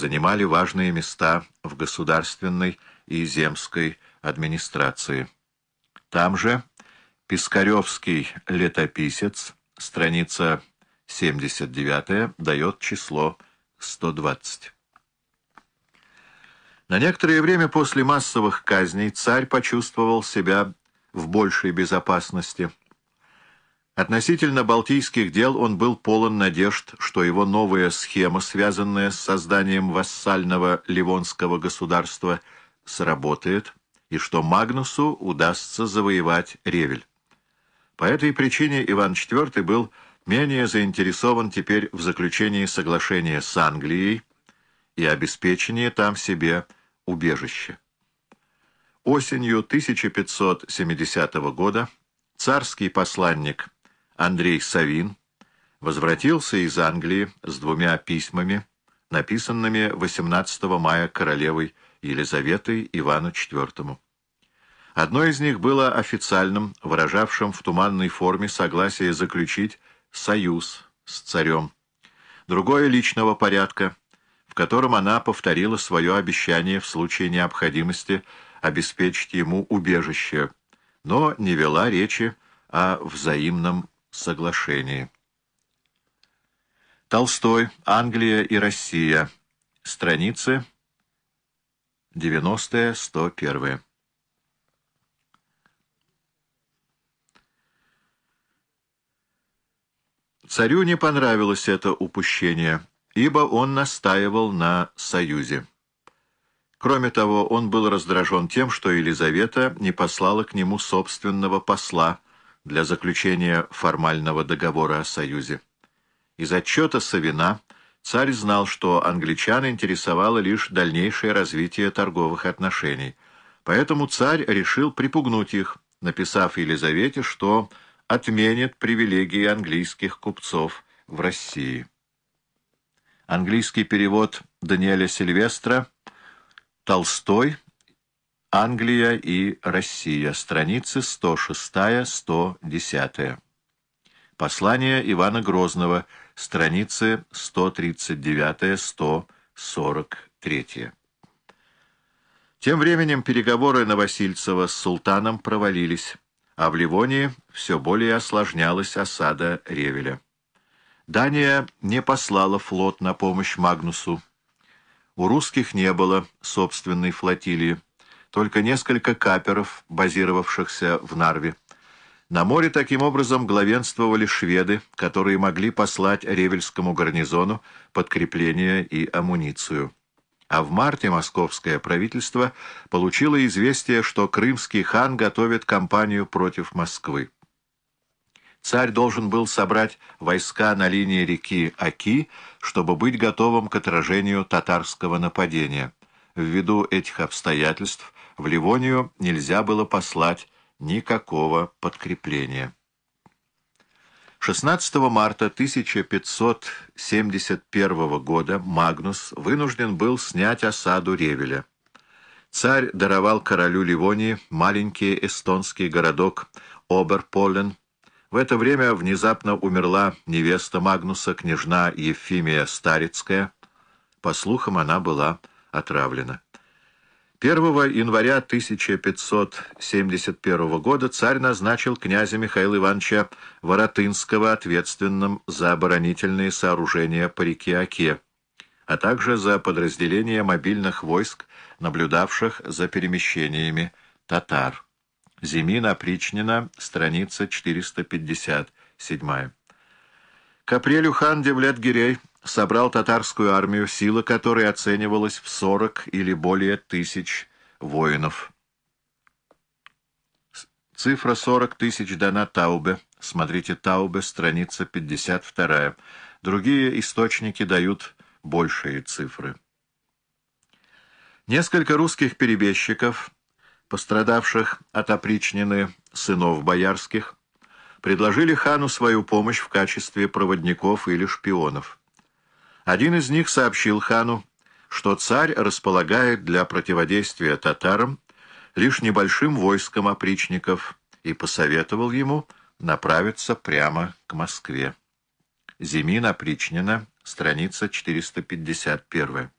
занимали важные места в государственной и земской администрации. Там же Пискаревский летописец, страница 79, дает число 120. На некоторое время после массовых казней царь почувствовал себя в большей безопасности. Относительно балтийских дел он был полон надежд, что его новая схема, связанная с созданием вассального ливонского государства, сработает, и что Магнусу удастся завоевать Ревель. По этой причине Иван IV был менее заинтересован теперь в заключении соглашения с Англией и обеспечении там себе убежища. Осенью 1570 года царский посланник Андрей Савин возвратился из Англии с двумя письмами, написанными 18 мая королевой Елизаветой Ивану IV. Одно из них было официальным, выражавшим в туманной форме согласие заключить союз с царем. Другое личного порядка, в котором она повторила свое обещание в случае необходимости обеспечить ему убежище, но не вела речи о взаимном соглашении. Толстой, Англия и Россия. Страницы 90-101. Царю не понравилось это упущение, ибо он настаивал на союзе. Кроме того, он был раздражен тем, что Елизавета не послала к нему собственного посла для заключения формального договора о союзе. Из отчета Савина царь знал, что англичан интересовало лишь дальнейшее развитие торговых отношений, поэтому царь решил припугнуть их, написав Елизавете, что отменит привилегии английских купцов в России. Английский перевод Даниэля Сильвестра «Толстой. Англия и Россия». Страницы 106-110. Послание Ивана Грозного. Страницы 139-143. Тем временем переговоры Новосильцева с султаном провалились а в Ливонии все более осложнялась осада Ревеля. Дания не послала флот на помощь Магнусу. У русских не было собственной флотилии, только несколько каперов, базировавшихся в Нарве. На море таким образом главенствовали шведы, которые могли послать Ревельскому гарнизону подкрепление и амуницию а в марте московское правительство получило известие, что крымский хан готовит кампанию против Москвы. Царь должен был собрать войска на линии реки Аки, чтобы быть готовым к отражению татарского нападения. Ввиду этих обстоятельств в Ливонию нельзя было послать никакого подкрепления. 16 марта 1571 года Магнус вынужден был снять осаду Ревеля. Царь даровал королю Ливонии маленький эстонский городок Оберполен. В это время внезапно умерла невеста Магнуса, княжна Ефимия Старицкая. По слухам, она была отравлена. 1 января 1571 года царь назначил князя Михаила Ивановича Воротынского ответственным за оборонительные сооружения по реке Оке, а также за подразделение мобильных войск, наблюдавших за перемещениями татар. Зимин опричнина, страница 457. К апрелю хан Девлет-Гирей собрал татарскую армию, сила которой оценивалась в 40 или более тысяч воинов. Цифра 40 тысяч дана Таубе. Смотрите Таубе, страница 52. Другие источники дают большие цифры. Несколько русских перебежчиков, пострадавших от опричнины сынов боярских, предложили хану свою помощь в качестве проводников или шпионов. Один из них сообщил хану, что царь располагает для противодействия татарам лишь небольшим войском опричников и посоветовал ему направиться прямо к Москве. Зимин опричнина, страница 451.